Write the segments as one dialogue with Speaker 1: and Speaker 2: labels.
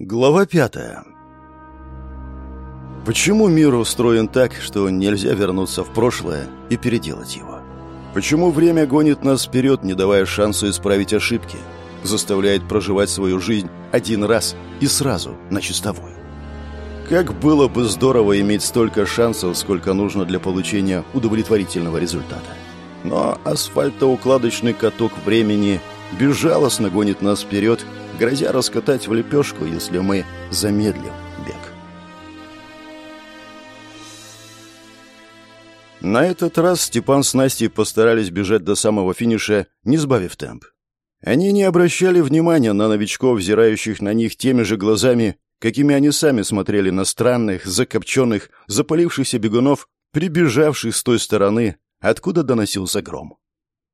Speaker 1: Глава пятая. Почему мир устроен так, что нельзя вернуться в прошлое и переделать его? Почему время гонит нас вперед, не давая шансу исправить ошибки, заставляет проживать свою жизнь один раз и сразу на чистовую? Как было бы здорово иметь столько шансов, сколько нужно для получения удовлетворительного результата. Но асфальтоукладочный каток времени безжалостно гонит нас вперед грозя раскатать в лепешку, если мы замедлим бег. На этот раз Степан с Настей постарались бежать до самого финиша, не сбавив темп. Они не обращали внимания на новичков, взирающих на них теми же глазами, какими они сами смотрели на странных, закопченных, запалившихся бегунов, прибежавших с той стороны, откуда доносился гром.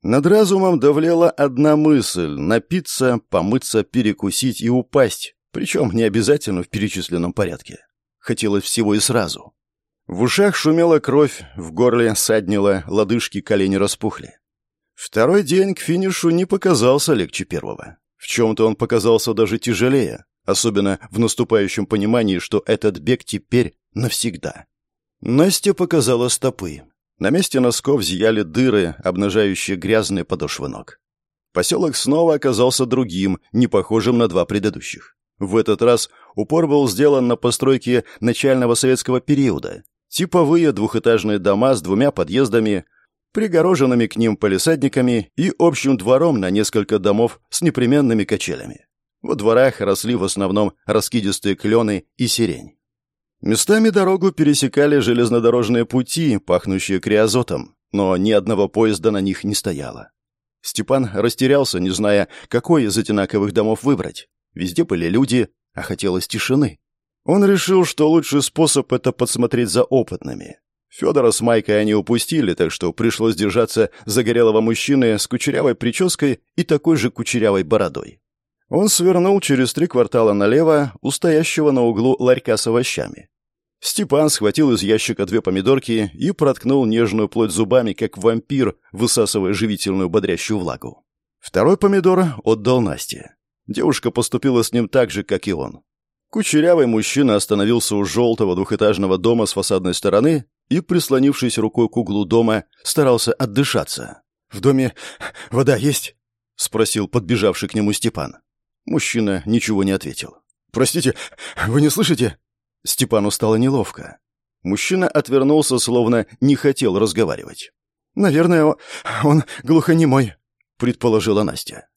Speaker 1: Над разумом давлела одна мысль — напиться, помыться, перекусить и упасть, причем не обязательно в перечисленном порядке. Хотелось всего и сразу. В ушах шумела кровь, в горле саднило, лодыжки, колени распухли. Второй день к финишу не показался легче первого. В чем-то он показался даже тяжелее, особенно в наступающем понимании, что этот бег теперь навсегда. Настя показала стопы. На месте носков зияли дыры, обнажающие грязные подошвы ног. Поселок снова оказался другим, не похожим на два предыдущих. В этот раз упор был сделан на постройки начального советского периода. Типовые двухэтажные дома с двумя подъездами, пригороженными к ним полисадниками и общим двором на несколько домов с непременными качелями. Во дворах росли в основном раскидистые клены и сирень. Местами дорогу пересекали железнодорожные пути, пахнущие криозотом, но ни одного поезда на них не стояло. Степан растерялся, не зная, какой из одинаковых домов выбрать. Везде были люди, а хотелось тишины. Он решил, что лучший способ — это подсмотреть за опытными. Федора с Майкой они упустили, так что пришлось держаться загорелого мужчины с кучерявой прической и такой же кучерявой бородой. Он свернул через три квартала налево у стоящего на углу ларька с овощами. Степан схватил из ящика две помидорки и проткнул нежную плоть зубами, как вампир, высасывая живительную бодрящую влагу. Второй помидор отдал Насте. Девушка поступила с ним так же, как и он. Кучерявый мужчина остановился у желтого двухэтажного дома с фасадной стороны и, прислонившись рукой к углу дома, старался отдышаться. «В доме вода есть?» — спросил подбежавший к нему Степан. Мужчина ничего не ответил. «Простите, вы не слышите?» Степану стало неловко. Мужчина отвернулся, словно не хотел разговаривать. «Наверное, он глухонемой», — предположила Настя.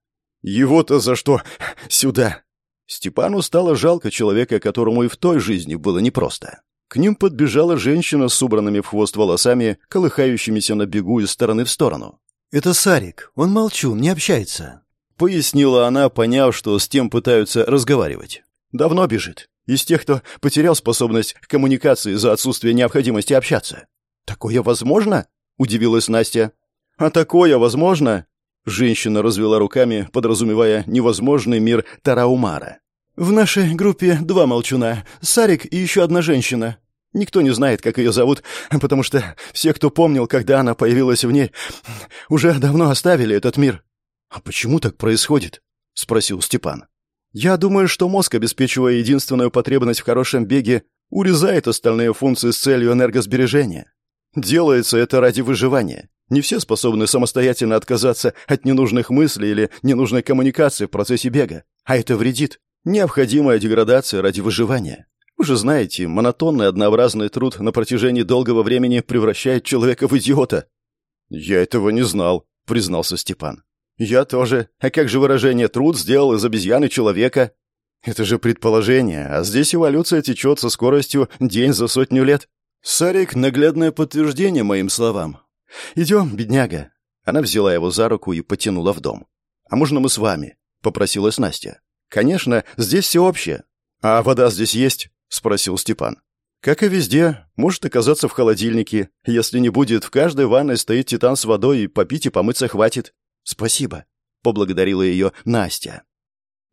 Speaker 1: «Его-то за что? Сюда!» Степану стало жалко человека, которому и в той жизни было непросто. К ним подбежала женщина с убранными в хвост волосами, колыхающимися на бегу из стороны в сторону.
Speaker 2: «Это Сарик. Он молчун, не общается», —
Speaker 1: пояснила она, поняв, что с тем пытаются разговаривать. «Давно бежит. Из тех, кто потерял способность к коммуникации за отсутствие необходимости общаться. «Такое возможно?» — удивилась Настя. «А такое возможно?» Женщина развела руками, подразумевая невозможный мир Тараумара. «В нашей группе два молчуна. Сарик и еще одна женщина. Никто не знает, как ее зовут, потому что все, кто помнил, когда она появилась в ней, уже давно оставили этот мир». «А почему так происходит?» — спросил Степан. Я думаю, что мозг, обеспечивая единственную потребность в хорошем беге, урезает остальные функции с целью энергосбережения. Делается это ради выживания. Не все способны самостоятельно отказаться от ненужных мыслей или ненужной коммуникации в процессе бега, а это вредит. Необходимая деградация ради выживания. Вы же знаете, монотонный однообразный труд на протяжении долгого времени превращает человека в идиота. Я этого не знал, признался Степан. «Я тоже. А как же выражение «труд сделал из обезьяны человека»?» Это же предположение, а здесь эволюция течет со скоростью день за сотню лет. Сарик — наглядное подтверждение моим словам. «Идем, бедняга». Она взяла его за руку и потянула в дом. «А можно мы с вами?» — попросилась Настя. «Конечно, здесь все общее». «А вода здесь есть?» — спросил Степан. «Как и везде. Может оказаться в холодильнике. Если не будет, в каждой ванной стоит титан с водой, и попить и помыться хватит. «Спасибо», — поблагодарила ее Настя.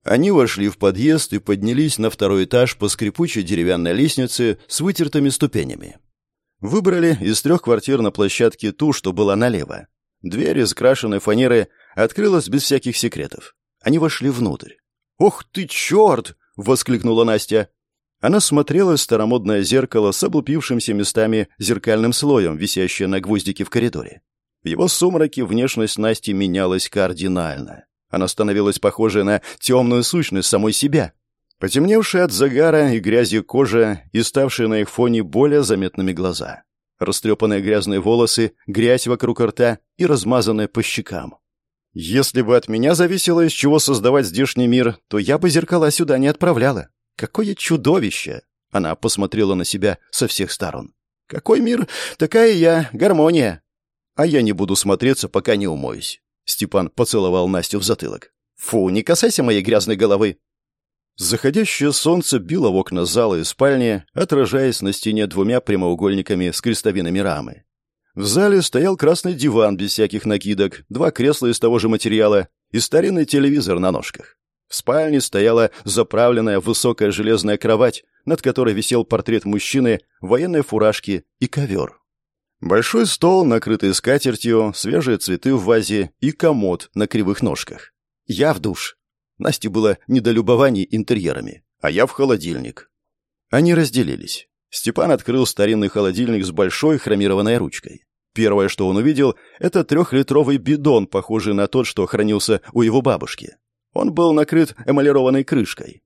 Speaker 1: Они вошли в подъезд и поднялись на второй этаж по скрипучей деревянной лестнице с вытертыми ступенями. Выбрали из трех квартир на площадке ту, что была налево. Дверь из крашеной фанеры открылась без всяких секретов. Они вошли внутрь. «Ох ты, черт!» — воскликнула Настя. Она смотрела в старомодное зеркало с облупившимся местами зеркальным слоем, висящее на гвоздике в коридоре. В его сумраке внешность Насти менялась кардинально. Она становилась похожей на темную сущность самой себя. Потемневшая от загара и грязи кожа и ставшие на их фоне более заметными глаза. Растрепанные грязные волосы, грязь вокруг рта и размазанные по щекам. Если бы от меня зависело, из чего создавать здешний мир, то я бы зеркала сюда не отправляла. Какое чудовище! Она посмотрела на себя со всех сторон. Какой мир, такая я, гармония. А я не буду смотреться, пока не умоюсь. Степан поцеловал Настю в затылок. Фу, не касайся моей грязной головы. Заходящее солнце било в окна зала и спальни, отражаясь на стене двумя прямоугольниками с крестовинами рамы. В зале стоял красный диван без всяких накидок, два кресла из того же материала и старинный телевизор на ножках. В спальне стояла заправленная высокая железная кровать, над которой висел портрет мужчины, военной фуражки и ковер. Большой стол, накрытый скатертью, свежие цветы в вазе и комод на кривых ножках. Я в душ. Насте было недолюбование интерьерами, а я в холодильник. Они разделились. Степан открыл старинный холодильник с большой хромированной ручкой. Первое, что он увидел, это трехлитровый бидон, похожий на тот, что хранился у его бабушки. Он был накрыт эмалированной крышкой.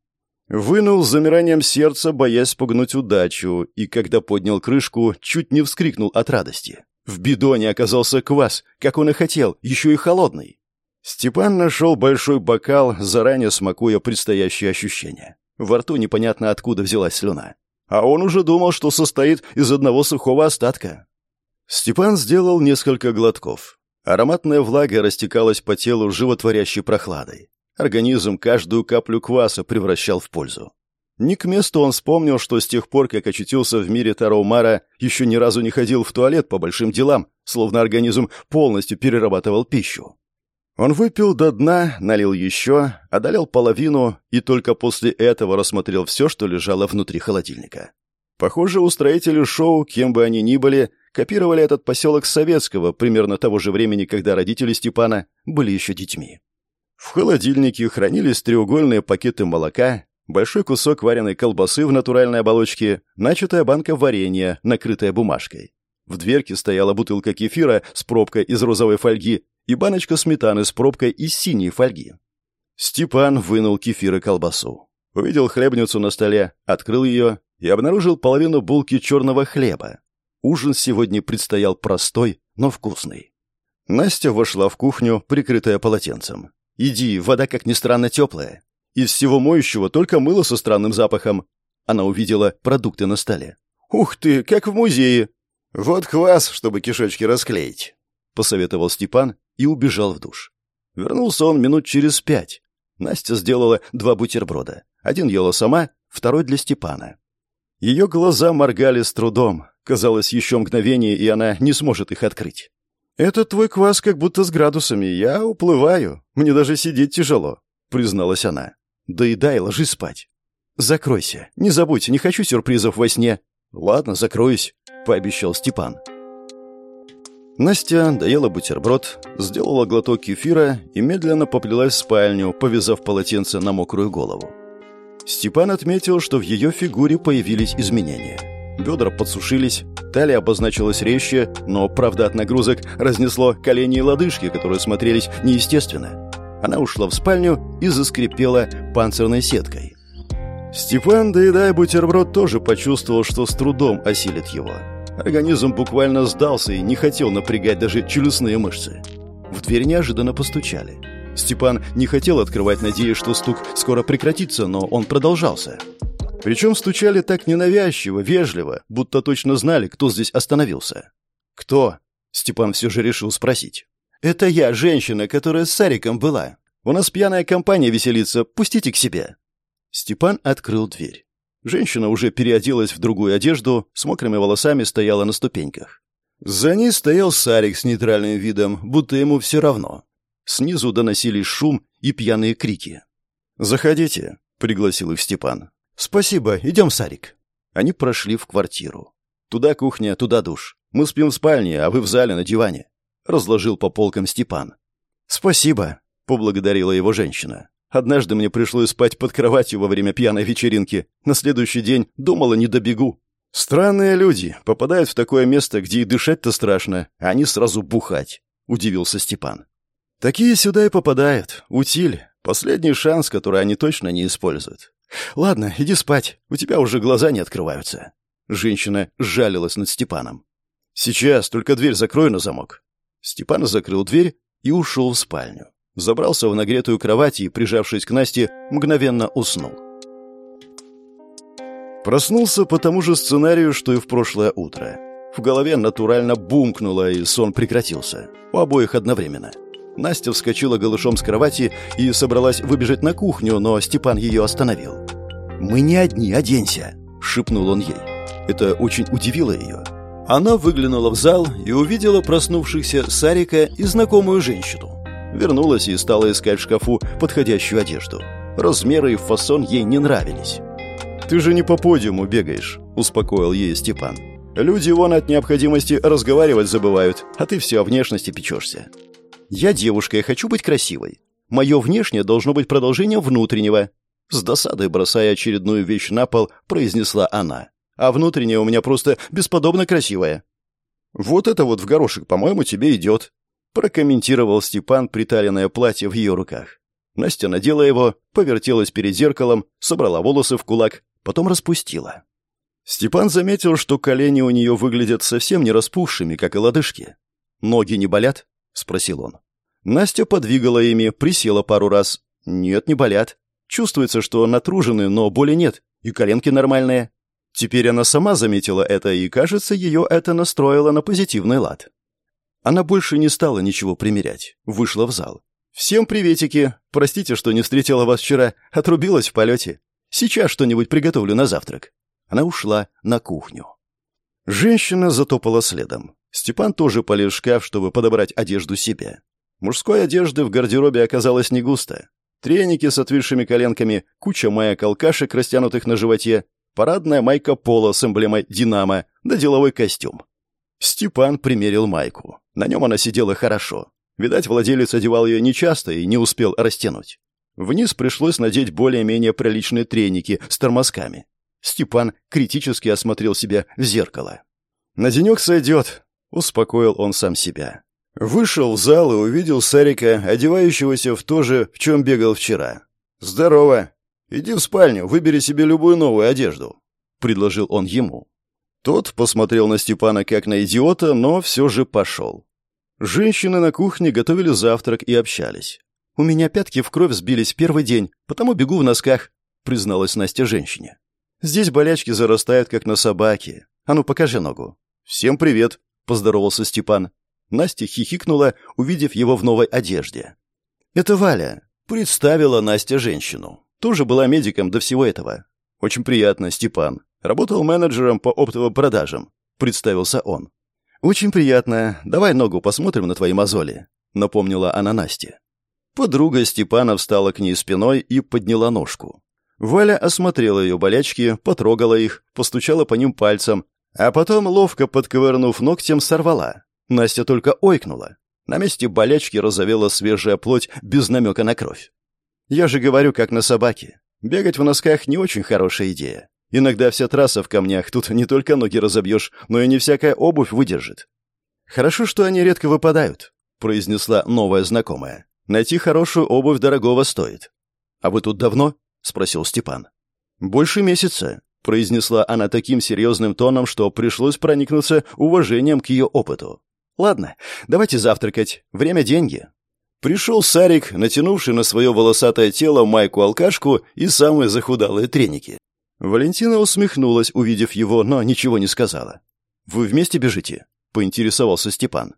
Speaker 1: Вынул замиранием сердца, боясь спугнуть удачу, и когда поднял крышку, чуть не вскрикнул от радости. В бидоне оказался квас, как он и хотел, еще и холодный. Степан нашел большой бокал, заранее смакуя предстоящие ощущения. Во рту непонятно откуда взялась слюна. А он уже думал, что состоит из одного сухого остатка. Степан сделал несколько глотков. Ароматная влага растекалась по телу животворящей прохладой. Организм каждую каплю кваса превращал в пользу. Не к месту он вспомнил, что с тех пор, как очутился в мире Тараумара, еще ни разу не ходил в туалет по большим делам, словно организм полностью перерабатывал пищу. Он выпил до дна, налил еще, одолел половину и только после этого рассмотрел все, что лежало внутри холодильника. Похоже, устроители шоу, кем бы они ни были, копировали этот поселок советского примерно того же времени, когда родители Степана были еще детьми. В холодильнике хранились треугольные пакеты молока, большой кусок вареной колбасы в натуральной оболочке, начатая банка варенья, накрытая бумажкой. В дверке стояла бутылка кефира с пробкой из розовой фольги и баночка сметаны с пробкой из синей фольги. Степан вынул кефир и колбасу. Увидел хлебницу на столе, открыл ее и обнаружил половину булки черного хлеба. Ужин сегодня предстоял простой, но вкусный. Настя вошла в кухню, прикрытая полотенцем. «Иди, вода, как ни странно, теплая. Из всего моющего только мыло со странным запахом». Она увидела продукты на столе. «Ух ты, как в музее!» «Вот квас, чтобы кишечки расклеить», — посоветовал Степан и убежал в душ. Вернулся он минут через пять. Настя сделала два бутерброда. Один ела сама, второй для Степана. Ее глаза моргали с трудом. Казалось, еще мгновение, и она не сможет их открыть. «Этот твой квас как будто с градусами. Я уплываю. Мне даже сидеть тяжело», — призналась она. «Да и дай, ложись спать». «Закройся. Не забудь, не хочу сюрпризов во сне». «Ладно, закроюсь», — пообещал Степан. Настя доела бутерброд, сделала глоток кефира и медленно поплелась в спальню, повязав полотенце на мокрую голову. Степан отметил, что в ее фигуре появились изменения. Бедра подсушились, талия обозначилась резче, но, правда, от нагрузок разнесло колени и лодыжки, которые смотрелись неестественно. Она ушла в спальню и заскрипела панцирной сеткой. Степан, доедая бутерброд, тоже почувствовал, что с трудом осилит его. Организм буквально сдался и не хотел напрягать даже челюстные мышцы. В дверь неожиданно постучали. Степан не хотел открывать, надеясь, что стук скоро прекратится, но он продолжался. Причем стучали так ненавязчиво, вежливо, будто точно знали, кто здесь остановился. «Кто?» — Степан все же решил спросить. «Это я, женщина, которая с Сариком была. У нас пьяная компания веселится, пустите к себе». Степан открыл дверь. Женщина уже переоделась в другую одежду, с мокрыми волосами стояла на ступеньках. За ней стоял Сарик с нейтральным видом, будто ему все равно. Снизу доносились шум и пьяные крики. «Заходите», — пригласил их Степан. «Спасибо, идем, Сарик». Они прошли в квартиру. «Туда кухня, туда душ. Мы спим в спальне, а вы в зале на диване», — разложил по полкам Степан. «Спасибо», — поблагодарила его женщина. Однажды мне пришлось спать под кроватью во время пьяной вечеринки. На следующий день думала, не добегу. Странные люди попадают в такое место, где и дышать-то страшно, а они сразу бухать, удивился Степан. Такие сюда и попадают. Утиль. Последний шанс, который они точно не используют. Ладно, иди спать. У тебя уже глаза не открываются. Женщина жалилась над Степаном. Сейчас, только дверь закрой на замок. Степан закрыл дверь и ушел в спальню. Забрался в нагретую кровать и, прижавшись к Насте, мгновенно уснул. Проснулся по тому же сценарию, что и в прошлое утро. В голове натурально бумкнуло, и сон прекратился. У обоих одновременно. Настя вскочила голышом с кровати и собралась выбежать на кухню, но Степан ее остановил. «Мы не одни, оденься», — шепнул он ей. Это очень удивило ее. Она выглянула в зал и увидела проснувшихся Сарика и знакомую женщину. Вернулась и стала искать в шкафу подходящую одежду. Размеры и фасон ей не нравились. «Ты же не по подиуму бегаешь», — успокоил ей Степан. «Люди вон от необходимости разговаривать забывают, а ты все о внешности печешься. Я девушка и хочу быть красивой. Мое внешнее должно быть продолжением внутреннего. С досадой бросая очередную вещь на пол, произнесла она. А внутреннее у меня просто бесподобно красивое. Вот это вот в горошек, по-моему, тебе идет. Прокомментировал Степан приталенное платье в ее руках. Настя надела его, повертелась перед зеркалом, собрала волосы в кулак, потом распустила. Степан заметил, что колени у нее выглядят совсем не распухшими, как и лодыжки. Ноги не болят? — спросил он. Настя подвигала ими, присела пару раз. «Нет, не болят. Чувствуется, что натружены, но боли нет, и коленки нормальные». Теперь она сама заметила это, и, кажется, ее это настроило на позитивный лад. Она больше не стала ничего примерять, вышла в зал. «Всем приветики! Простите, что не встретила вас вчера, отрубилась в полете. Сейчас что-нибудь приготовлю на завтрак». Она ушла на кухню. Женщина затопала следом. Степан тоже полез в шкаф, чтобы подобрать одежду себе. Мужской одежды в гардеробе оказалось не густо. Треники с отвисшими коленками, куча маек-алкашек, растянутых на животе, парадная майка пола с эмблемой «Динамо», да деловой костюм. Степан примерил майку. На нем она сидела хорошо. Видать, владелец одевал ее нечасто и не успел растянуть. Вниз пришлось надеть более-менее приличные треники с тормозками. Степан критически осмотрел себя в зеркало. «На денек сойдет», Успокоил он сам себя. Вышел в зал и увидел Сарика, одевающегося в то же, в чем бегал вчера. «Здорово! Иди в спальню, выбери себе любую новую одежду», — предложил он ему. Тот посмотрел на Степана как на идиота, но все же пошел. Женщины на кухне готовили завтрак и общались. «У меня пятки в кровь сбились первый день, потому бегу в носках», — призналась Настя женщине. «Здесь болячки зарастают, как на собаке. А ну, покажи ногу». «Всем привет», поздоровался Степан. Настя хихикнула, увидев его в новой одежде. «Это Валя», — представила Настя женщину. Тоже была медиком до всего этого. «Очень приятно, Степан. Работал менеджером по оптовым продажам», — представился он. «Очень приятно. Давай ногу посмотрим на твои мозоли», — напомнила она Насте. Подруга Степана встала к ней спиной и подняла ножку. Валя осмотрела ее болячки, потрогала их, постучала по ним пальцем, а потом, ловко подковырнув ногтем, сорвала. Настя только ойкнула. На месте болячки разовела свежая плоть без намека на кровь. Я же говорю, как на собаке. Бегать в носках не очень хорошая идея. Иногда вся трасса в камнях, тут не только ноги разобьешь, но и не всякая обувь выдержит. Хорошо, что они редко выпадают, произнесла новая знакомая. Найти хорошую обувь дорогого стоит. А вы тут давно? спросил Степан. Больше месяца произнесла она таким серьезным тоном, что пришлось проникнуться уважением к ее опыту. «Ладно, давайте завтракать. Время – деньги». Пришел Сарик, натянувший на свое волосатое тело майку-алкашку и самые захудалые треники. Валентина усмехнулась, увидев его, но ничего не сказала. «Вы вместе бежите?» – поинтересовался Степан.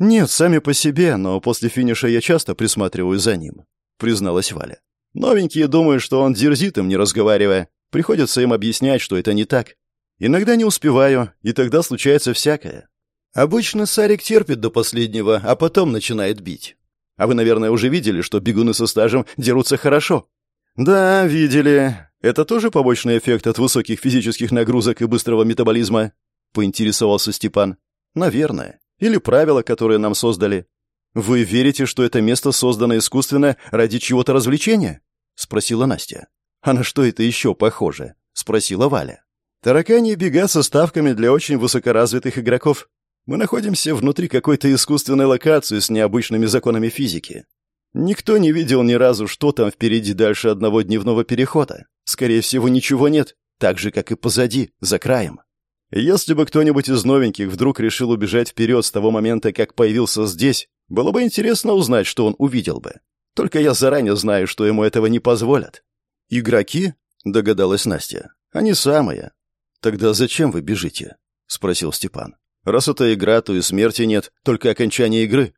Speaker 1: «Нет, сами по себе, но после финиша я часто присматриваю за ним», – призналась Валя. «Новенькие думают, что он дерзит им, не разговаривая, Приходится им объяснять, что это не так. Иногда не успеваю, и тогда случается всякое. Обычно Сарик терпит до последнего, а потом начинает бить. А вы, наверное, уже видели, что бегуны со стажем дерутся хорошо. Да, видели. Это тоже побочный эффект от высоких физических нагрузок и быстрого метаболизма? Поинтересовался Степан. Наверное. Или правила, которые нам создали. Вы верите, что это место создано искусственно ради чего-то развлечения? спросила Настя. «А на что это еще похоже?» — спросила Валя. «Таракани бега со ставками для очень высокоразвитых игроков. Мы находимся внутри какой-то искусственной локации с необычными законами физики. Никто не видел ни разу, что там впереди дальше одного дневного перехода. Скорее всего, ничего нет, так же, как и позади, за краем. Если бы кто-нибудь из новеньких вдруг решил убежать вперед с того момента, как появился здесь, было бы интересно узнать, что он увидел бы. Только я заранее знаю, что ему этого не позволят. «Игроки?» — догадалась Настя. «Они самые». «Тогда зачем вы бежите?» — спросил Степан. «Раз это игра, то и смерти нет, только окончание игры».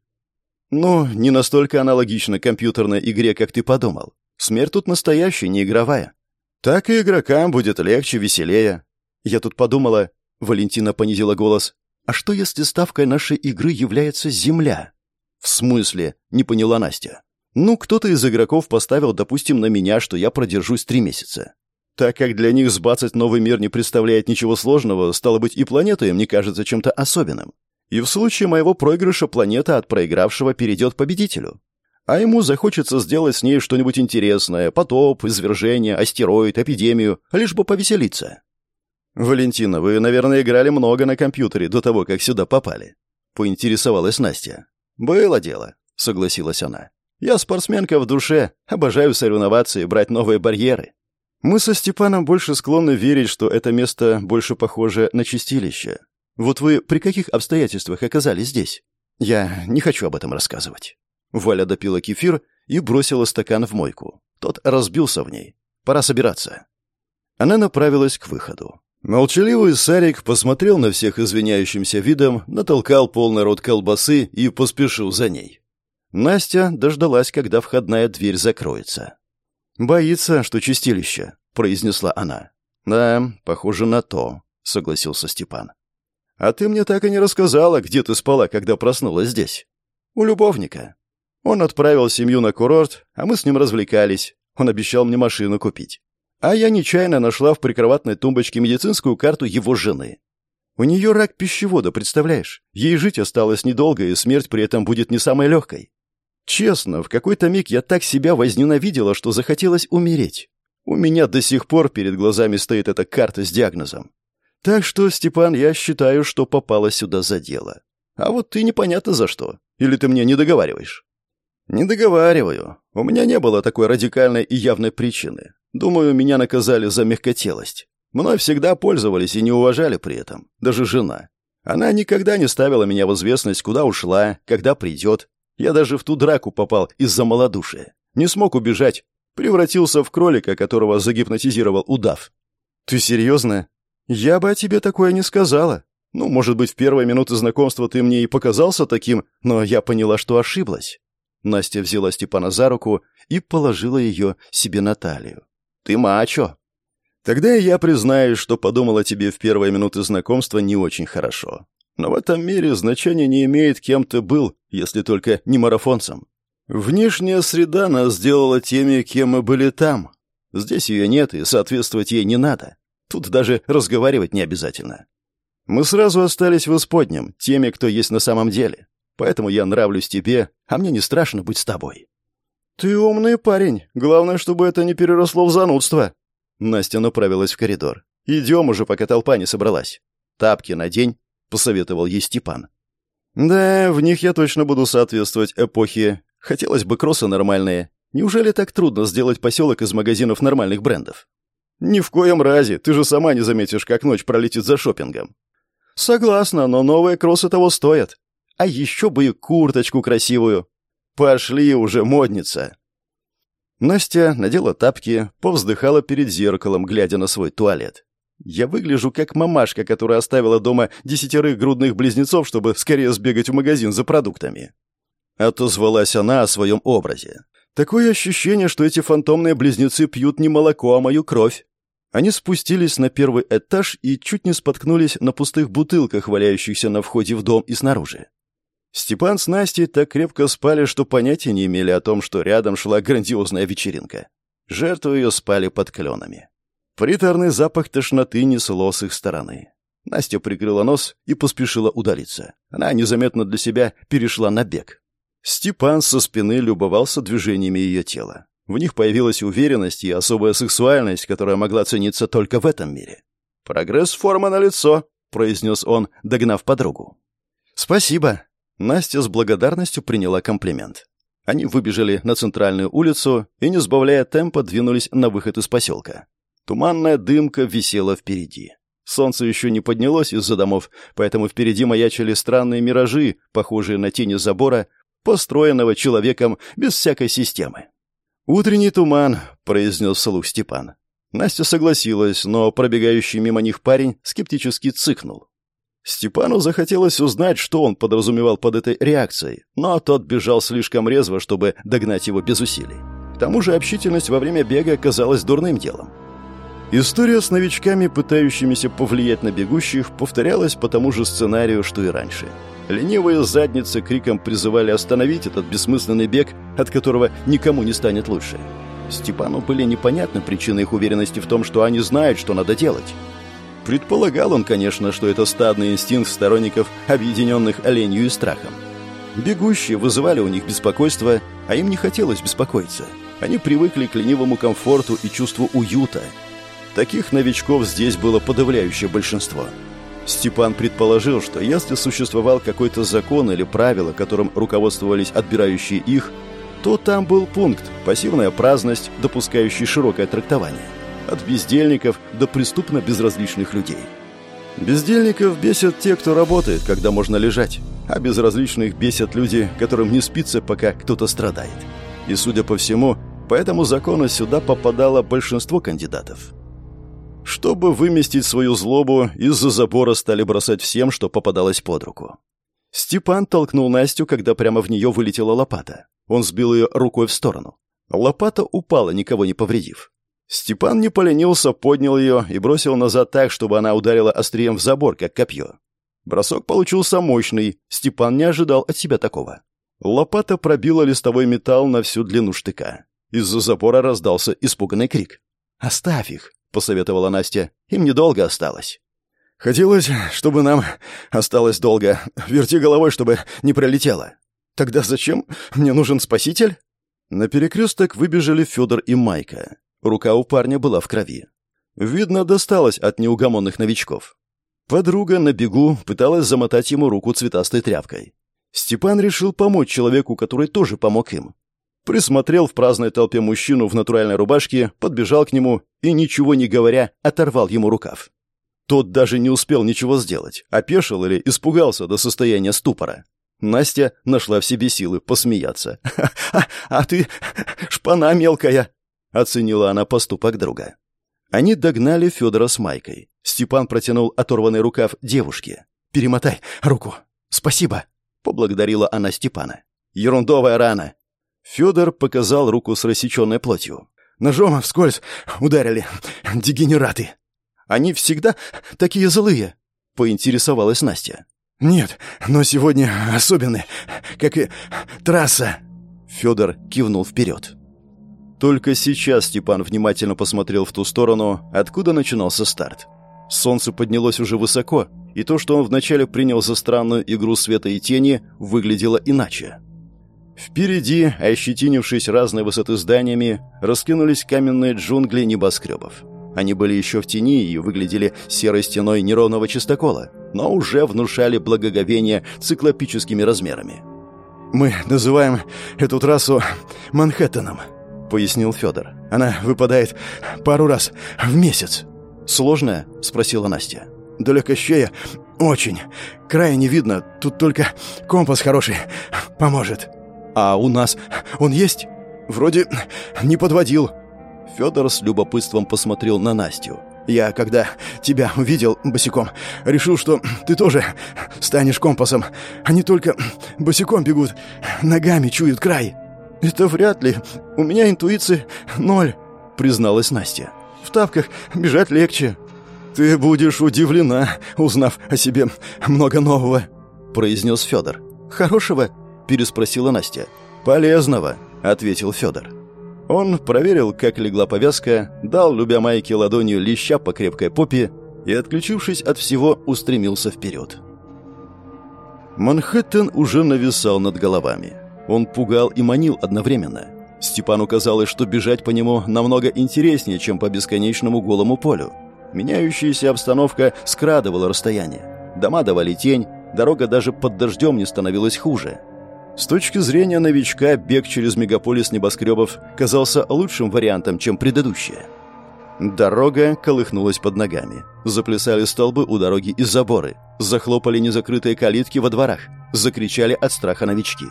Speaker 1: «Ну, не настолько аналогично компьютерной игре, как ты подумал. Смерть тут настоящая, не игровая. Так и игрокам будет легче, веселее. Я тут подумала, Валентина понизила голос. «А что, если ставкой нашей игры является Земля?» «В смысле?» — не поняла Настя. «Ну, кто-то из игроков поставил, допустим, на меня, что я продержусь три месяца. Так как для них сбацать новый мир не представляет ничего сложного, стало быть, и планета им не кажется чем-то особенным. И в случае моего проигрыша планета от проигравшего перейдет победителю. А ему захочется сделать с ней что-нибудь интересное, потоп, извержение, астероид, эпидемию, лишь бы повеселиться. «Валентина, вы, наверное, играли много на компьютере до того, как сюда попали?» — поинтересовалась Настя. «Было дело», — согласилась она. «Я спортсменка в душе, обожаю соревноваться и брать новые барьеры. Мы со Степаном больше склонны верить, что это место больше похоже на чистилище. Вот вы при каких обстоятельствах оказались здесь? Я не хочу об этом рассказывать». Валя допила кефир и бросила стакан в мойку. Тот разбился в ней. «Пора собираться». Она направилась к выходу. Молчаливый Сарик посмотрел на всех извиняющимся видом, натолкал полный рот колбасы и поспешил за ней. Настя дождалась, когда входная дверь закроется. «Боится, что чистилище», — произнесла она. «Да, похоже на то», — согласился Степан. «А ты мне так и не рассказала, где ты спала, когда проснулась здесь?» «У любовника. Он отправил семью на курорт, а мы с ним развлекались. Он обещал мне машину купить. А я нечаянно нашла в прикроватной тумбочке медицинскую карту его жены. У нее рак пищевода, представляешь? Ей жить осталось недолго, и смерть при этом будет не самой легкой. Честно, в какой-то миг я так себя возненавидела, что захотелось умереть. У меня до сих пор перед глазами стоит эта карта с диагнозом. Так что, Степан, я считаю, что попала сюда за дело. А вот ты непонятно за что. Или ты мне не договариваешь? Не договариваю. У меня не было такой радикальной и явной причины. Думаю, меня наказали за мягкотелость. Мной всегда пользовались и не уважали при этом. Даже жена. Она никогда не ставила меня в известность, куда ушла, когда придет. Я даже в ту драку попал из-за малодушия. Не смог убежать. Превратился в кролика, которого загипнотизировал удав. Ты серьезно? Я бы о тебе такое не сказала. Ну, может быть, в первые минуты знакомства ты мне и показался таким, но я поняла, что ошиблась. Настя взяла Степана за руку и положила ее себе на талию. Ты мачо. Тогда я признаюсь, что подумал о тебе в первые минуты знакомства не очень хорошо. Но в этом мире значения не имеет, кем ты был, если только не марафонцем. Внешняя среда нас сделала теми, кем мы были там. Здесь ее нет, и соответствовать ей не надо. Тут даже разговаривать не обязательно. Мы сразу остались в исподнем, теми, кто есть на самом деле. Поэтому я нравлюсь тебе, а мне не страшно быть с тобой. «Ты умный парень. Главное, чтобы это не переросло в занудство». Настя направилась в коридор. «Идем уже, пока толпа не собралась. Тапки надень», — посоветовал ей Степан. «Да, в них я точно буду соответствовать эпохе. Хотелось бы кроссы нормальные. Неужели так трудно сделать поселок из магазинов нормальных брендов?» «Ни в коем разе. Ты же сама не заметишь, как ночь пролетит за шопингом». «Согласна, но новые кроссы того стоят. А еще бы и курточку красивую. «Пошли уже, модница!» Настя надела тапки, повздыхала перед зеркалом, глядя на свой туалет. «Я выгляжу как мамашка, которая оставила дома десятерых грудных близнецов, чтобы скорее сбегать в магазин за продуктами». Отозвалась она о своем образе. «Такое ощущение, что эти фантомные близнецы пьют не молоко, а мою кровь». Они спустились на первый этаж и чуть не споткнулись на пустых бутылках, валяющихся на входе в дом и снаружи. Степан с Настей так крепко спали, что понятия не имели о том, что рядом шла грандиозная вечеринка. Жертвы ее спали под кленами. Приторный запах тошноты несло с их стороны. Настя прикрыла нос и поспешила удалиться. Она незаметно для себя перешла на бег. Степан со спины любовался движениями ее тела. В них появилась уверенность и особая сексуальность, которая могла цениться только в этом мире. «Прогресс формы налицо», — произнес он, догнав подругу. «Спасибо». Настя с благодарностью приняла комплимент. Они выбежали на центральную улицу и, не сбавляя темпа, двинулись на выход из поселка. Туманная дымка висела впереди. Солнце еще не поднялось из-за домов, поэтому впереди маячили странные миражи, похожие на тени забора, построенного человеком без всякой системы. «Утренний туман», — произнес вслух Степан. Настя согласилась, но пробегающий мимо них парень скептически цыкнул. Степану захотелось узнать, что он подразумевал под этой реакцией, но тот бежал слишком резво, чтобы догнать его без усилий. К тому же общительность во время бега казалась дурным делом. История с новичками, пытающимися повлиять на бегущих, повторялась по тому же сценарию, что и раньше. Ленивые задницы криком призывали остановить этот бессмысленный бег, от которого никому не станет лучше. Степану были непонятны причины их уверенности в том, что они знают, что надо делать. Предполагал он, конечно, что это стадный инстинкт сторонников, объединенных оленью и страхом. Бегущие вызывали у них беспокойство, а им не хотелось беспокоиться. Они привыкли к ленивому комфорту и чувству уюта – Таких новичков здесь было подавляющее большинство. Степан предположил, что если существовал какой-то закон или правило, которым руководствовались отбирающие их, то там был пункт «пассивная праздность, допускающий широкое трактование» от бездельников до преступно безразличных людей. Бездельников бесят те, кто работает, когда можно лежать, а безразличных бесят люди, которым не спится, пока кто-то страдает. И, судя по всему, по этому закону сюда попадало большинство кандидатов. Чтобы выместить свою злобу, из-за забора стали бросать всем, что попадалось под руку. Степан толкнул Настю, когда прямо в нее вылетела лопата. Он сбил ее рукой в сторону. Лопата упала, никого не повредив. Степан не поленился, поднял ее и бросил назад так, чтобы она ударила острием в забор, как копье. Бросок получился мощный, Степан не ожидал от себя такого. Лопата пробила листовой металл на всю длину штыка. Из-за забора раздался испуганный крик. «Оставь их!» — посоветовала Настя. «Им недолго осталось». «Хотелось, чтобы нам осталось долго. Верти головой, чтобы не пролетело. Тогда зачем мне нужен спаситель?» На перекресток выбежали Федор и Майка. Рука у парня была в крови. Видно, досталось от неугомонных новичков. Подруга на бегу пыталась замотать ему руку цветастой тряпкой. Степан решил помочь человеку, который тоже помог им. Присмотрел в праздной толпе мужчину в натуральной рубашке, подбежал к нему и, ничего не говоря, оторвал ему рукав. Тот даже не успел ничего сделать, опешил или испугался до состояния ступора. Настя нашла в себе силы посмеяться. «А, а ты шпана мелкая!» — оценила она поступок друга. Они догнали Федора с Майкой. Степан протянул оторванный рукав девушке. «Перемотай руку. Спасибо!» — поблагодарила она Степана. «Ерундовая рана!» Федор показал руку с рассеченной плотью. «Ножом вскользь ударили. Дегенераты!» «Они всегда такие злые?» — поинтересовалась Настя. «Нет, но сегодня особенные, как и трасса». Федор кивнул вперед. Только сейчас Степан внимательно посмотрел в ту сторону, откуда начинался старт. Солнце поднялось уже высоко, и то, что он вначале принял за странную игру света и тени, выглядело иначе. Впереди, ощетинившись разной высоты зданиями, раскинулись каменные джунгли небоскребов. Они были еще в тени и выглядели серой стеной неровного чистокола, но уже внушали благоговение циклопическими размерами. «Мы называем эту трассу Манхэттеном», — пояснил Федор. «Она выпадает пару раз в месяц». «Сложная?» — спросила Настя. «Для Кощея очень. Края не видно, тут только компас хороший поможет». «А у нас он есть?» «Вроде не подводил». Федор с любопытством посмотрел на Настю. «Я, когда тебя увидел босиком, решил, что ты тоже станешь компасом. Они только босиком бегут, ногами чуют край». «Это вряд ли. У меня интуиции ноль», — призналась Настя. «В тапках бежать легче». «Ты будешь удивлена, узнав о себе много нового», — произнес Федор. «Хорошего?» Переспросила Настя. «Полезного», — ответил Федор. Он проверил, как легла повязка, дал, любя Майке ладонью леща по крепкой попе и, отключившись от всего, устремился вперед. Манхэттен уже нависал над головами. Он пугал и манил одновременно. Степану казалось, что бежать по нему намного интереснее, чем по бесконечному голому полю. Меняющаяся обстановка скрадывала расстояние. Дома давали тень, дорога даже под дождем не становилась хуже. С точки зрения новичка, бег через мегаполис небоскребов казался лучшим вариантом, чем предыдущее. Дорога колыхнулась под ногами. Заплясали столбы у дороги и заборы. Захлопали незакрытые калитки во дворах. Закричали от страха новички.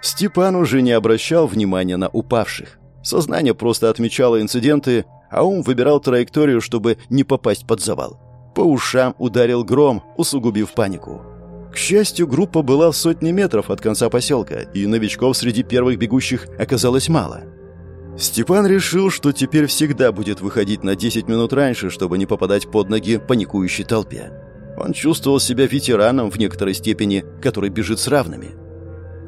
Speaker 1: Степан уже не обращал внимания на упавших. Сознание просто отмечало инциденты, а ум выбирал траекторию, чтобы не попасть под завал. По ушам ударил гром, усугубив панику. К счастью, группа была в сотне метров от конца поселка, и новичков среди первых бегущих оказалось мало. Степан решил, что теперь всегда будет выходить на 10 минут раньше, чтобы не попадать под ноги паникующей толпе. Он чувствовал себя ветераном в некоторой степени, который бежит с равными.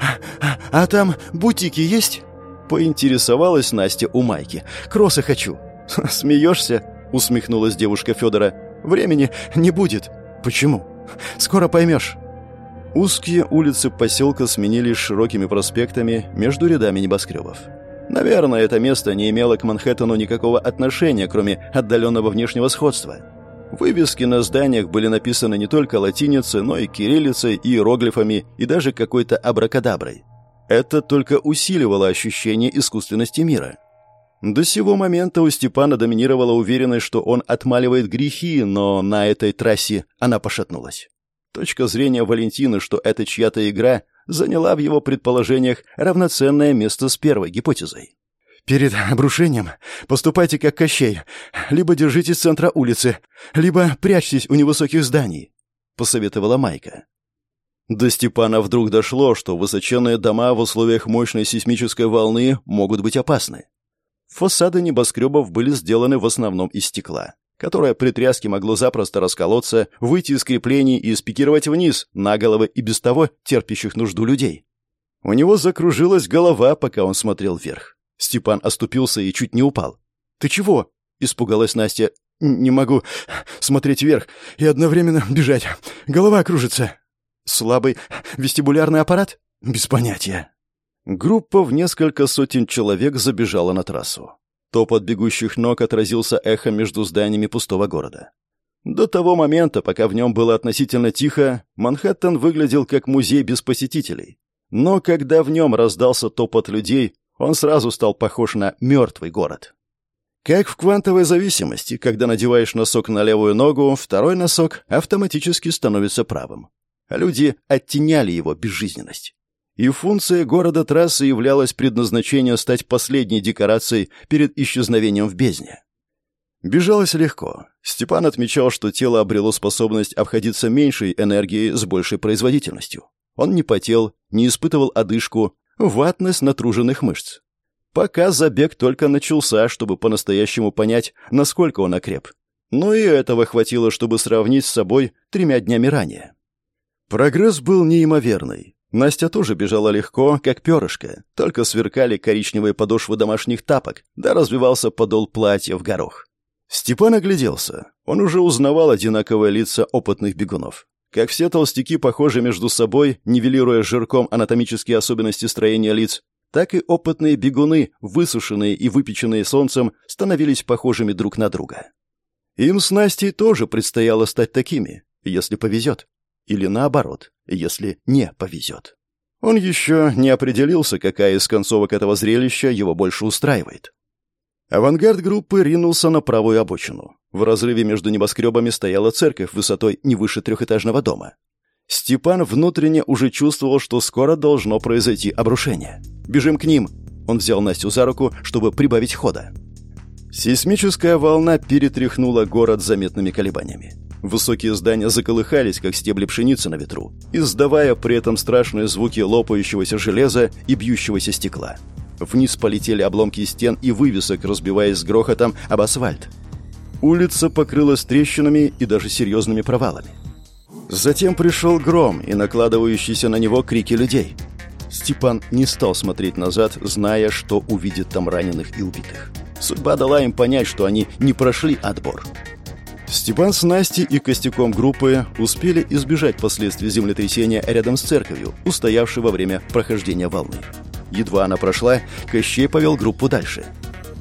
Speaker 2: «А, а, а там бутики есть?»
Speaker 1: Поинтересовалась Настя у Майки. «Кроссы хочу». «Смеешься?» — усмехнулась девушка Федора. «Времени не будет».
Speaker 2: «Почему?» «Скоро поймешь».
Speaker 1: Узкие улицы поселка сменились широкими проспектами между рядами небоскребов. Наверное, это место не имело к Манхэттену никакого отношения, кроме отдаленного внешнего сходства. Вывески на зданиях были написаны не только латиницей, но и кириллицей, иероглифами, и даже какой-то абракадаброй. Это только усиливало ощущение искусственности мира. До сего момента у Степана доминировала уверенность, что он отмаливает грехи, но на этой трассе она пошатнулась. Точка зрения Валентины, что это чья-то игра, заняла в его предположениях равноценное место с первой гипотезой.
Speaker 2: «Перед обрушением поступайте как Кощей. Либо держитесь центра улицы, либо прячьтесь у невысоких зданий», — посоветовала Майка.
Speaker 1: До Степана вдруг дошло, что высоченные дома в условиях мощной сейсмической волны могут быть опасны. Фасады небоскребов были сделаны в основном из стекла которое при тряске могло запросто расколоться, выйти из креплений и спикировать вниз, на головы и без того терпящих нужду людей. У него закружилась голова, пока он смотрел вверх. Степан оступился и чуть не упал.
Speaker 2: «Ты чего?» — испугалась Настя. «Не могу смотреть вверх и одновременно бежать. Голова кружится». «Слабый вестибулярный аппарат?» «Без понятия».
Speaker 1: Группа в несколько сотен человек забежала на трассу. Топот бегущих ног отразился эхом между зданиями пустого города. До того момента, пока в нем было относительно тихо, Манхэттен выглядел как музей без посетителей. Но когда в нем раздался топот людей, он сразу стал похож на мертвый город. Как в квантовой зависимости, когда надеваешь носок на левую ногу, второй носок автоматически становится правым. Люди оттеняли его безжизненность и функция города трассы являлась предназначением стать последней декорацией перед исчезновением в бездне. Бежалось легко. Степан отмечал, что тело обрело способность обходиться меньшей энергией с большей производительностью. Он не потел, не испытывал одышку, ватность натруженных мышц. Пока забег только начался, чтобы по-настоящему понять, насколько он окреп. Но и этого хватило, чтобы сравнить с собой тремя днями ранее. Прогресс был неимоверный. Настя тоже бежала легко, как перышко, только сверкали коричневые подошвы домашних тапок, да развивался подол платья в горох. Степан огляделся. Он уже узнавал одинаковые лица опытных бегунов. Как все толстяки похожи между собой, нивелируя жирком анатомические особенности строения лиц, так и опытные бегуны, высушенные и выпеченные солнцем, становились похожими друг на друга. Им с Настей тоже предстояло стать такими, если повезет. Или наоборот, если не повезет. Он еще не определился, какая из концовок этого зрелища его больше устраивает. Авангард группы ринулся на правую обочину. В разрыве между небоскребами стояла церковь высотой не выше трехэтажного дома. Степан внутренне уже чувствовал, что скоро должно произойти обрушение. «Бежим к ним!» Он взял Настю за руку, чтобы прибавить хода. Сейсмическая волна перетряхнула город заметными колебаниями. Высокие здания заколыхались, как стебли пшеницы на ветру, издавая при этом страшные звуки лопающегося железа и бьющегося стекла. Вниз полетели обломки стен и вывесок, разбиваясь с грохотом об асфальт. Улица покрылась трещинами и даже серьезными провалами. Затем пришел гром и накладывающиеся на него крики людей. Степан не стал смотреть назад, зная, что увидит там раненых и убитых. Судьба дала им понять, что они не прошли отбор. Степан с Настей и костяком группы успели избежать последствий землетрясения рядом с церковью, устоявшей во время прохождения волны. Едва она прошла, Кощей повел группу дальше.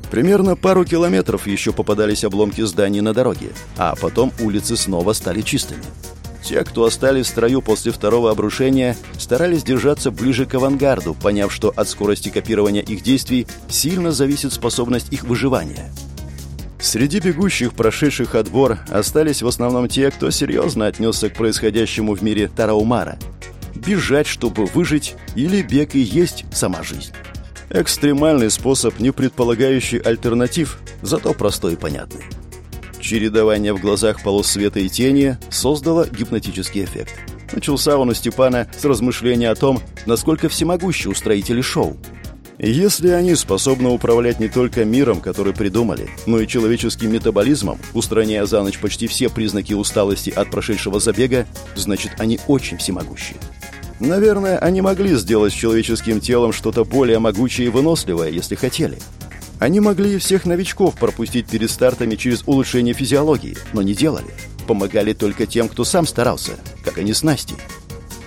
Speaker 1: Примерно пару километров еще попадались обломки зданий на дороге, а потом улицы снова стали чистыми. Те, кто остались в строю после второго обрушения, старались держаться ближе к авангарду, поняв, что от скорости копирования их действий сильно зависит способность их выживания. Среди бегущих, прошедших отбор, остались в основном те, кто серьезно отнесся к происходящему в мире Тараумара. Бежать, чтобы выжить, или бег и есть сама жизнь. Экстремальный способ, не предполагающий альтернатив, зато простой и понятный. Чередование в глазах полос света и тени создало гипнотический эффект. Начался он у Степана с размышления о том, насколько всемогущи устроители шоу. Если они способны управлять не только миром, который придумали, но и человеческим метаболизмом, устраняя за ночь почти все признаки усталости от прошедшего забега, значит, они очень всемогущи. Наверное, они могли сделать с человеческим телом что-то более могучее и выносливое, если хотели. Они могли и всех новичков пропустить перед стартами через улучшение физиологии, но не делали. Помогали только тем, кто сам старался, как они с Настей.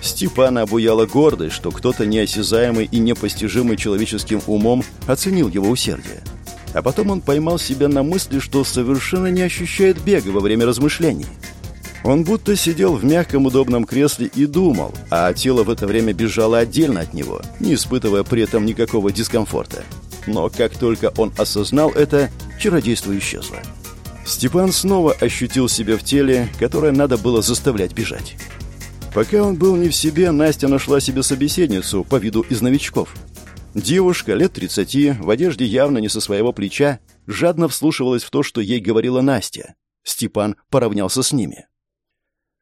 Speaker 1: Степана обуяла гордость, что кто-то неосязаемый и непостижимый человеческим умом оценил его усердие. А потом он поймал себя на мысли, что совершенно не ощущает бега во время размышлений. Он будто сидел в мягком удобном кресле и думал, а тело в это время бежало отдельно от него, не испытывая при этом никакого дискомфорта. Но как только он осознал это, чародейство исчезло. Степан снова ощутил себя в теле, которое надо было заставлять бежать. Пока он был не в себе, Настя нашла себе собеседницу по виду из новичков. Девушка лет 30, в одежде явно не со своего плеча, жадно вслушивалась в то, что ей говорила Настя. Степан поравнялся с ними.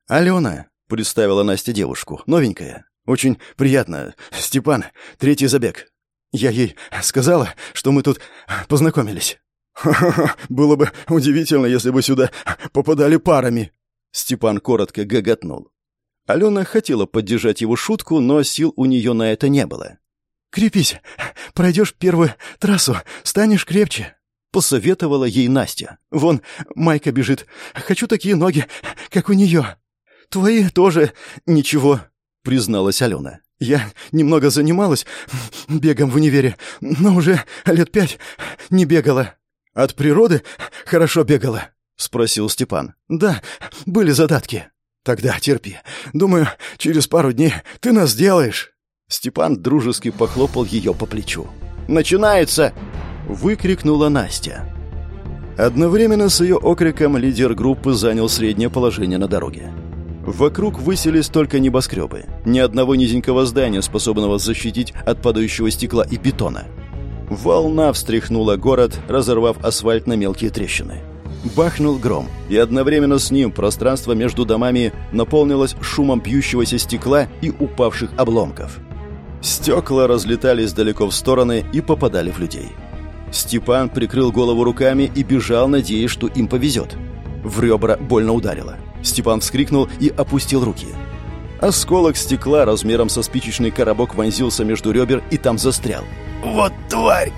Speaker 1: «Алена», — представила Настя девушку, новенькая. «Очень приятно. Степан, третий забег. Я ей сказала, что мы тут познакомились». «Ха-ха-ха, было бы удивительно, если бы сюда попадали парами». Степан коротко гоготнул. Алена хотела поддержать его шутку, но сил у нее на это не было. «Крепись, пройдешь первую трассу, станешь крепче», — посоветовала ей Настя. «Вон, Майка бежит. Хочу такие ноги, как у нее». «Твои тоже ничего», — призналась Алена. «Я немного занималась бегом в универе, но уже лет пять не бегала». «От природы хорошо бегала?» — спросил Степан. «Да, были задатки». «Тогда терпи. Думаю, через пару дней ты нас сделаешь». Степан дружески похлопал ее по плечу. «Начинается!» — выкрикнула Настя. Одновременно с ее окриком лидер группы занял среднее положение на дороге. Вокруг высились только небоскребы. Ни одного низенького здания, способного защитить от падающего стекла и бетона. Волна встряхнула город, разорвав асфальт на мелкие трещины. Бахнул гром, и одновременно с ним пространство между домами наполнилось шумом пьющегося стекла и упавших обломков. Стекла разлетались далеко в стороны и попадали в людей. Степан прикрыл голову руками и бежал, надеясь, что им повезет. В ребра больно ударило. Степан вскрикнул и опустил руки. Осколок стекла размером со спичечный коробок вонзился между ребер и там застрял. «Вот тварь!»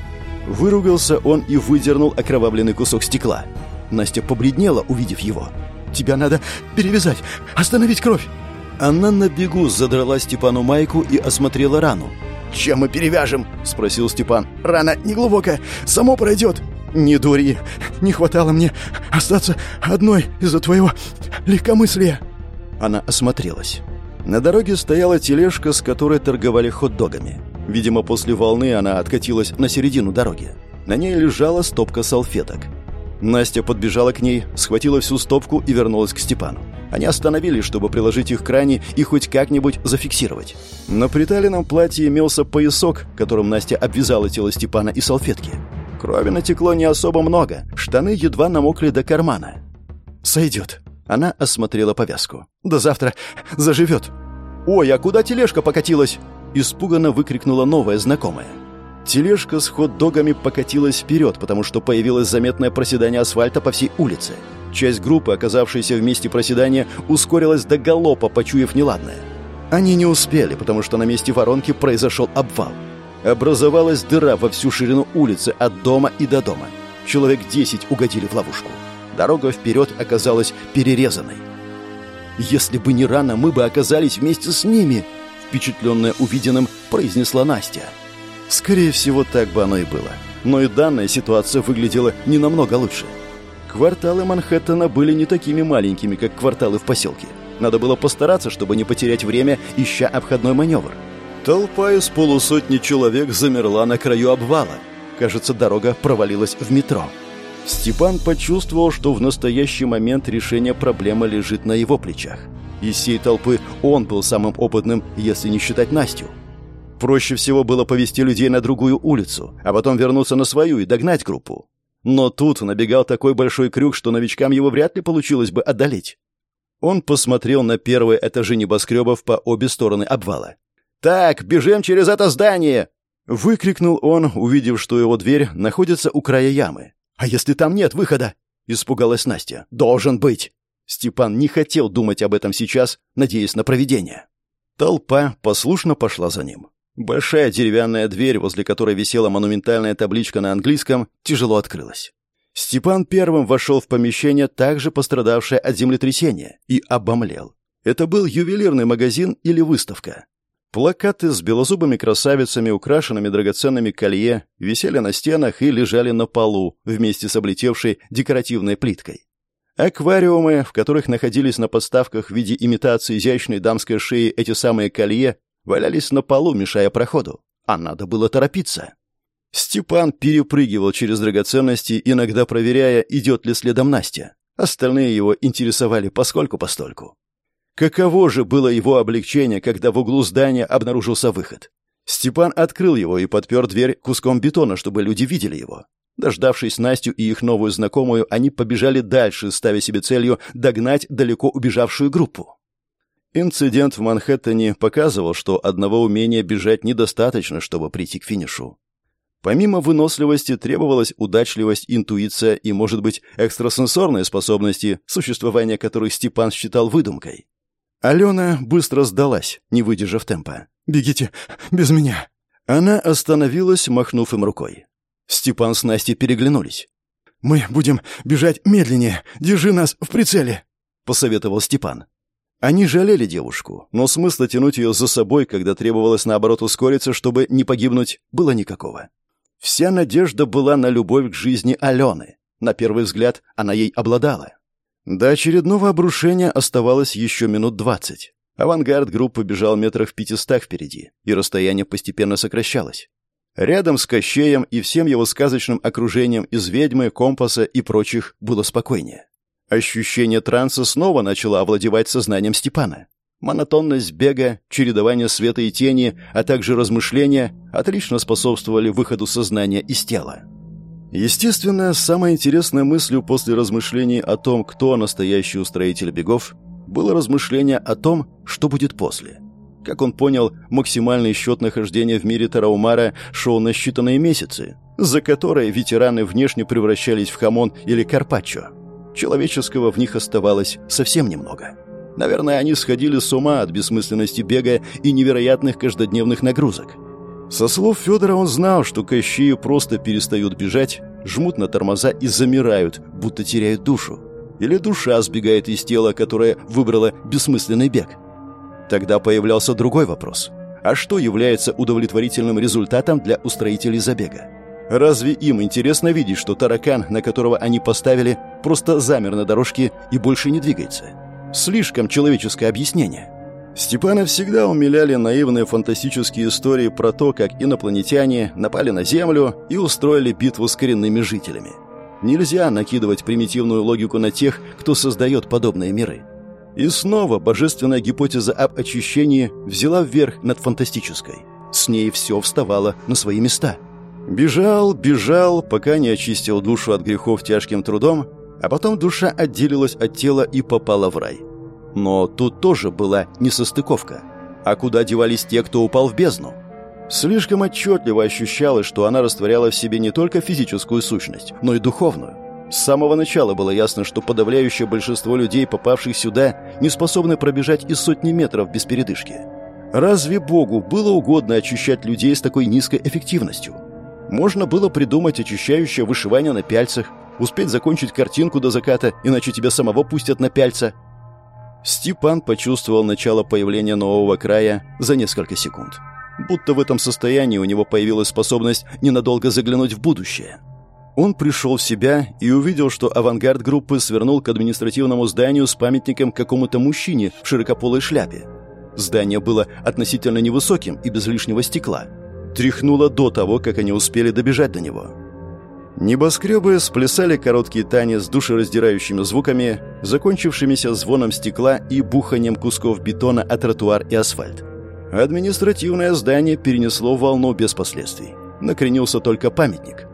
Speaker 1: Выругался он и выдернул окровавленный кусок стекла. Настя побледнела, увидев его. «Тебя надо перевязать! Остановить кровь!» Она на бегу задрала Степану майку и осмотрела рану. «Чем мы перевяжем?» – спросил Степан. «Рана неглубокая, само пройдет». «Не дури, не хватало мне остаться одной из-за твоего легкомыслия». Она осмотрелась. На дороге стояла тележка, с которой торговали хот-догами. Видимо, после волны она откатилась на середину дороги. На ней лежала стопка салфеток. Настя подбежала к ней, схватила всю стопку и вернулась к Степану. Они остановились, чтобы приложить их к ране и хоть как-нибудь зафиксировать. На приталенном платье имелся поясок, которым Настя обвязала тело Степана и салфетки. Крови натекло не особо много, штаны едва намокли до кармана. «Сойдет». Она осмотрела повязку. «До завтра заживет». «Ой, а куда тележка покатилась?» Испуганно выкрикнула новая знакомая. Тележка с хот-догами покатилась вперед, потому что появилось заметное проседание асфальта по всей улице. Часть группы, оказавшейся в месте проседания, ускорилась до галопа, почуяв неладное. Они не успели, потому что на месте воронки произошел обвал. Образовалась дыра во всю ширину улицы от дома и до дома. Человек десять угодили в ловушку. Дорога вперед оказалась перерезанной. «Если бы не рано, мы бы оказались вместе с ними», впечатленная увиденным, произнесла Настя. Скорее всего, так бы оно и было. Но и данная ситуация выглядела не намного лучше. Кварталы Манхэттена были не такими маленькими, как кварталы в поселке. Надо было постараться, чтобы не потерять время, ища обходной маневр. Толпа из полусотни человек замерла на краю обвала. Кажется, дорога провалилась в метро. Степан почувствовал, что в настоящий момент решение проблемы лежит на его плечах. Из всей толпы он был самым опытным, если не считать Настю. Проще всего было повести людей на другую улицу, а потом вернуться на свою и догнать группу. Но тут набегал такой большой крюк, что новичкам его вряд ли получилось бы одолеть. Он посмотрел на первые этажи небоскребов по обе стороны обвала. «Так, бежим через это здание!» Выкрикнул он, увидев, что его дверь находится у края ямы. «А если там нет выхода?» — испугалась Настя. «Должен быть!» Степан не хотел думать об этом сейчас, надеясь на провидение. Толпа послушно пошла за ним. Большая деревянная дверь, возле которой висела монументальная табличка на английском, тяжело открылась. Степан первым вошел в помещение, также пострадавшее от землетрясения, и обомлел. Это был ювелирный магазин или выставка. Плакаты с белозубыми красавицами, украшенными драгоценными колье, висели на стенах и лежали на полу вместе с облетевшей декоративной плиткой. Аквариумы, в которых находились на подставках в виде имитации изящной дамской шеи эти самые колье, валялись на полу, мешая проходу. А надо было торопиться. Степан перепрыгивал через драгоценности, иногда проверяя, идет ли следом Настя. Остальные его интересовали поскольку-постольку. Каково же было его облегчение, когда в углу здания обнаружился выход. Степан открыл его и подпер дверь куском бетона, чтобы люди видели его. Дождавшись Настю и их новую знакомую, они побежали дальше, ставя себе целью догнать далеко убежавшую группу. Инцидент в Манхэттене показывал, что одного умения бежать недостаточно, чтобы прийти к финишу. Помимо выносливости требовалась удачливость, интуиция и, может быть, экстрасенсорные способности, существование которых Степан считал выдумкой. Алена быстро сдалась, не выдержав темпа.
Speaker 2: «Бегите, без меня!»
Speaker 1: Она остановилась, махнув им рукой. Степан с Настей переглянулись.
Speaker 2: «Мы будем бежать медленнее. Держи нас в прицеле», — посоветовал Степан.
Speaker 1: Они жалели девушку, но смысла тянуть ее за собой, когда требовалось наоборот ускориться, чтобы не погибнуть, было никакого. Вся надежда была на любовь к жизни Алены. На первый взгляд она ей обладала. До очередного обрушения оставалось еще минут двадцать. Авангард группы бежал метрах в пятистах впереди, и расстояние постепенно сокращалось. Рядом с Кощеем и всем его сказочным окружением из ведьмы, компаса и прочих было спокойнее. Ощущение транса снова начало овладевать сознанием Степана. Монотонность бега, чередование света и тени, а также размышления отлично способствовали выходу сознания из тела. Естественно, самой интересной мыслью после размышлений о том, кто настоящий устроитель бегов, было размышление о том, что будет после. Как он понял, максимальный счет нахождения в мире Тараумара шел на считанные месяцы, за которые ветераны внешне превращались в хамон или карпаччо. Человеческого в них оставалось совсем немного. Наверное, они сходили с ума от бессмысленности бега и невероятных каждодневных нагрузок. Со слов Федора он знал, что Кощею просто перестают бежать, жмут на тормоза и замирают, будто теряют душу. Или душа сбегает из тела, которое выбрало бессмысленный бег. Тогда появлялся другой вопрос. А что является удовлетворительным результатом для устроителей забега? Разве им интересно видеть, что таракан, на которого они поставили, просто замер на дорожке и больше не двигается? Слишком человеческое объяснение. Степана всегда умиляли наивные фантастические истории про то, как инопланетяне напали на Землю и устроили битву с коренными жителями. Нельзя накидывать примитивную логику на тех, кто создает подобные миры. И снова божественная гипотеза об очищении взяла вверх над фантастической. С ней все вставало на свои места. Бежал, бежал, пока не очистил душу от грехов тяжким трудом, а потом душа отделилась от тела и попала в рай – но тут тоже была несостыковка. А куда девались те, кто упал в бездну? Слишком отчетливо ощущалось, что она растворяла в себе не только физическую сущность, но и духовную. С самого начала было ясно, что подавляющее большинство людей, попавших сюда, не способны пробежать и сотни метров без передышки. Разве Богу было угодно очищать людей с такой низкой эффективностью? Можно было придумать очищающее вышивание на пяльцах, успеть закончить картинку до заката, иначе тебя самого пустят на пяльца – Степан почувствовал начало появления нового края за несколько секунд. Будто в этом состоянии у него появилась способность ненадолго заглянуть в будущее. Он пришел в себя и увидел, что авангард группы свернул к административному зданию с памятником какому-то мужчине в широкополой шляпе. Здание было относительно невысоким и без лишнего стекла. Тряхнуло до того, как они успели добежать до него. Небоскребы сплясали короткие танец с душераздирающими звуками, закончившимися звоном стекла и буханием кусков бетона о тротуар и асфальт. Административное здание перенесло волну без последствий. Накренился только памятник.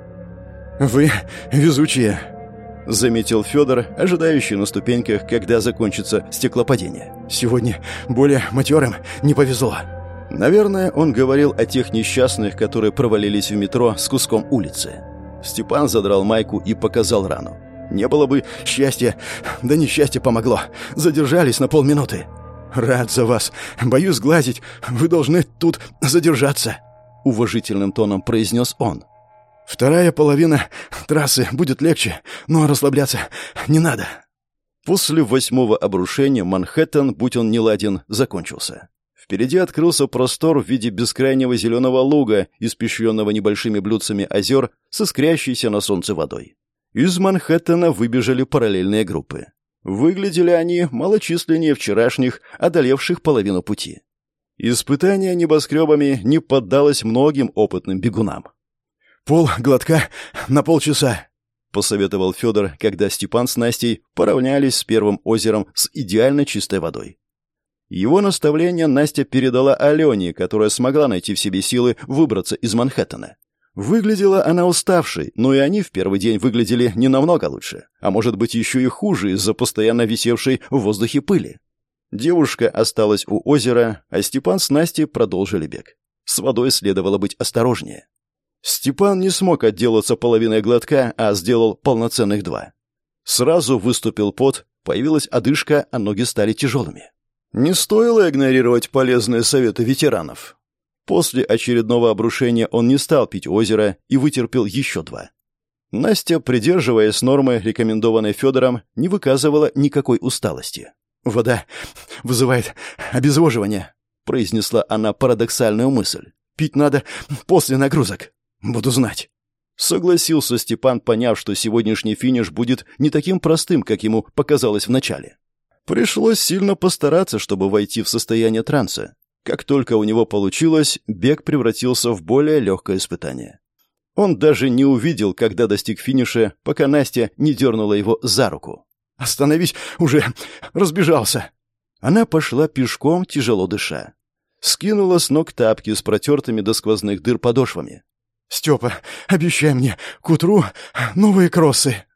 Speaker 2: «Вы везучие», —
Speaker 1: заметил Федор, ожидающий на ступеньках, когда закончится стеклопадение.
Speaker 2: «Сегодня более матерым не повезло».
Speaker 1: Наверное, он говорил о тех несчастных, которые провалились в метро с куском улицы. Степан задрал майку и показал рану.
Speaker 2: «Не было бы счастья, да несчастье помогло. Задержались на полминуты. Рад за вас. Боюсь глазить. Вы должны тут задержаться», — уважительным тоном произнес он. «Вторая половина трассы будет легче, но расслабляться не надо».
Speaker 1: После восьмого обрушения Манхэттен, будь он неладен, закончился. Впереди открылся простор в виде бескрайнего зеленого луга, испещренного небольшими блюдцами озер с искрящейся на солнце водой. Из Манхэттена выбежали параллельные группы. Выглядели они малочисленнее вчерашних, одолевших половину пути. Испытание небоскребами не поддалось многим опытным бегунам.
Speaker 2: «Пол глотка на полчаса», —
Speaker 1: посоветовал Федор, когда Степан с Настей поравнялись с первым озером с идеально чистой водой. Его наставление Настя передала Алене, которая смогла найти в себе силы выбраться из Манхэттена. Выглядела она уставшей, но и они в первый день выглядели не намного лучше, а может быть еще и хуже из-за постоянно висевшей в воздухе пыли. Девушка осталась у озера, а Степан с Настей продолжили бег. С водой следовало быть осторожнее. Степан не смог отделаться половиной глотка, а сделал полноценных два. Сразу выступил пот, появилась одышка, а ноги стали тяжелыми. Не стоило игнорировать полезные советы ветеранов. После очередного обрушения он не стал пить озеро и вытерпел еще два. Настя, придерживаясь нормы, рекомендованной Федором, не выказывала никакой усталости.
Speaker 2: «Вода вызывает обезвоживание», — произнесла она парадоксальную мысль. «Пить надо после нагрузок. Буду знать».
Speaker 1: Согласился Степан, поняв, что сегодняшний финиш будет не таким простым, как ему показалось вначале. Пришлось сильно постараться, чтобы войти в состояние транса. Как только у него получилось, бег превратился в более легкое испытание. Он даже не увидел, когда достиг финиша, пока Настя не дернула его за руку.
Speaker 2: «Остановись, уже разбежался!»
Speaker 1: Она пошла пешком, тяжело дыша. Скинула с ног тапки с протертыми до сквозных дыр подошвами.
Speaker 2: «Степа, обещай мне, к утру новые кроссы!»